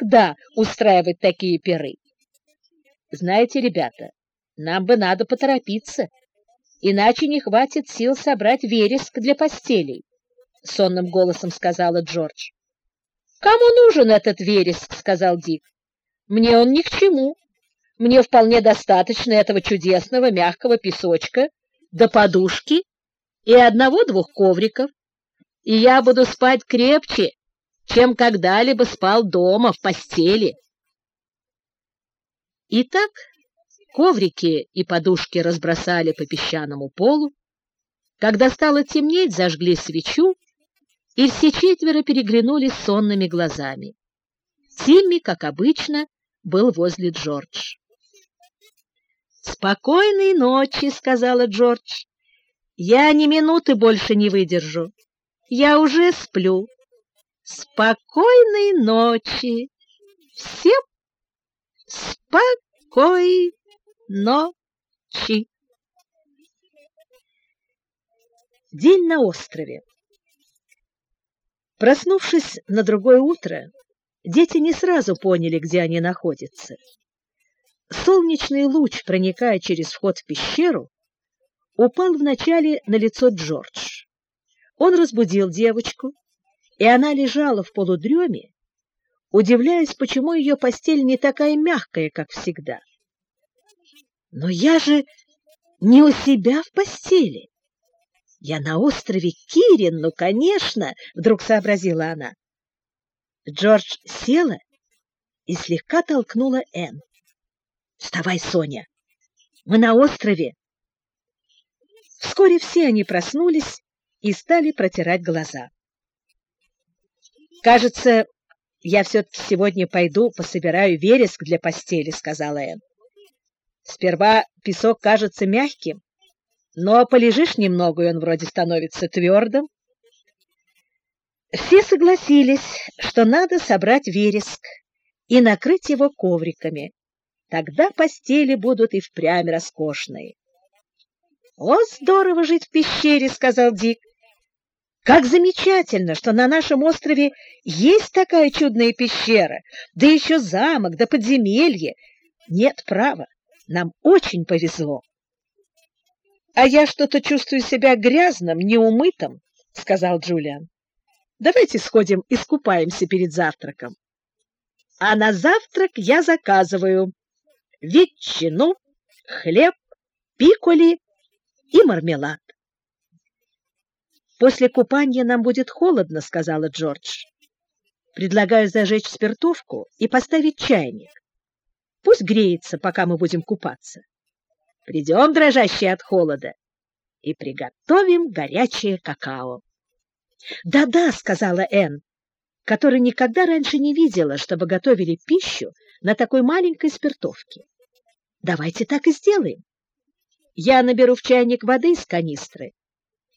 никогда устраивать такие пиры. Знаете, ребята, нам бы надо поторопиться, иначе не хватит сил собрать вереск для постелей, — сонным голосом сказала Джордж. — Кому нужен этот вереск? — сказал Дик. — Мне он ни к чему. Мне вполне достаточно этого чудесного мягкого песочка до подушки и одного-двух ковриков, и я буду спать крепче, чем когда-либо спал дома в постели. Итак, коврики и подушки разбросали по песчаному полу. Когда стало темнеть, зажгли свечу, и все четверо переглянулись сонными глазами. Тимми, как обычно, был возле Джордж. «Спокойной ночи», — сказала Джордж. «Я ни минуты больше не выдержу. Я уже сплю. Спокойной ночи! Всем спокойной ночи!» День на острове. Проснувшись на другое утро, дети не сразу поняли, где они находятся. Солнечный луч, проникая через вход в пещеру, упал вначале на лицо Джордж. Он разбудил девочку, и она лежала в полудреме, удивляясь, почему ее постель не такая мягкая, как всегда. «Но я же не у себя в постели!» «Я на острове Кирин, ну, конечно!» — вдруг сообразила она. Джордж села и слегка толкнула Энн. «Вставай, Соня! Мы на острове!» Вскоре все они проснулись и стали протирать глаза. «Кажется, я все-таки сегодня пойду пособираю вереск для постели», — сказала Энн. «Сперва песок кажется мягким, но полежишь немного, и он вроде становится твердым. Все согласились, что надо собрать вереск и накрыть его ковриками. Тогда постели будут и впрямь роскошные. «О, здорово жить в пещере!» — сказал Дик. «Как замечательно, что на нашем острове есть такая чудная пещера, да еще замок, да подземелье! Нет права, нам очень повезло!» «А я что-то чувствую себя грязным, неумытым», — сказал Джулиан. «Давайте сходим и скупаемся перед завтраком». «А на завтрак я заказываю ветчину, хлеб, пиколи и мармелад». «После купания нам будет холодно», — сказала Джордж. «Предлагаю зажечь спиртовку и поставить чайник. Пусть греется, пока мы будем купаться». Придем, дрожащие от холода, и приготовим горячее какао. «Да-да», — сказала Энн, которая никогда раньше не видела, чтобы готовили пищу на такой маленькой спиртовке. «Давайте так и сделаем. Я наберу в чайник воды из канистры.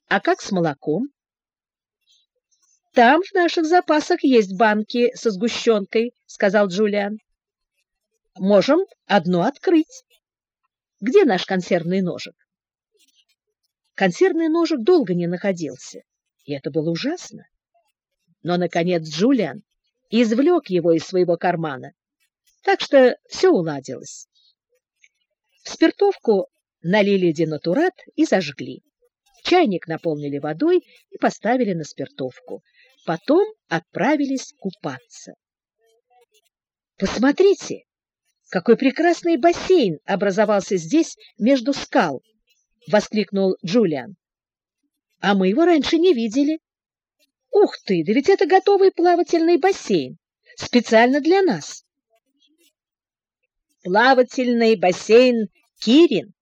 А как с молоком?» «Там в наших запасах есть банки со сгущенкой», — сказал Джулиан. «Можем одну открыть». Где наш консервный ножик? Консервный ножик долго не находился, и это было ужасно. Но, наконец, Джулиан извлек его из своего кармана, так что все уладилось. В спиртовку налили денатурат и зажгли. Чайник наполнили водой и поставили на спиртовку. Потом отправились купаться. «Посмотрите!» Какой прекрасный бассейн образовался здесь между скал, воскликнул Джулиан. А мы его раньше не видели. Ух ты, да ведь это готовый плавательный бассейн, специально для нас. Плавательный бассейн Кирин.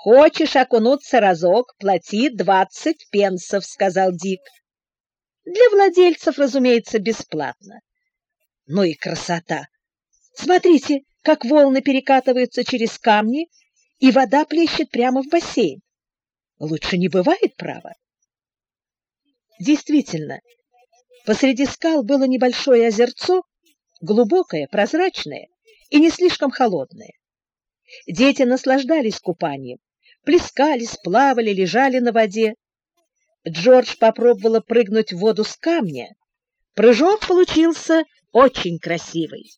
Хочешь окунуться разок, плати двадцать пенсов, сказал Дик. Для владельцев, разумеется, бесплатно. Ну и красота! Смотрите, как волны перекатываются через камни, и вода плещет прямо в бассейн. Лучше не бывает, право. Действительно, посреди скал было небольшое озерцо, глубокое, прозрачное и не слишком холодное. Дети наслаждались купанием, плескались, плавали, лежали на воде. Джордж попробовала прыгнуть в воду с камня. Прыжок получился очень красивый.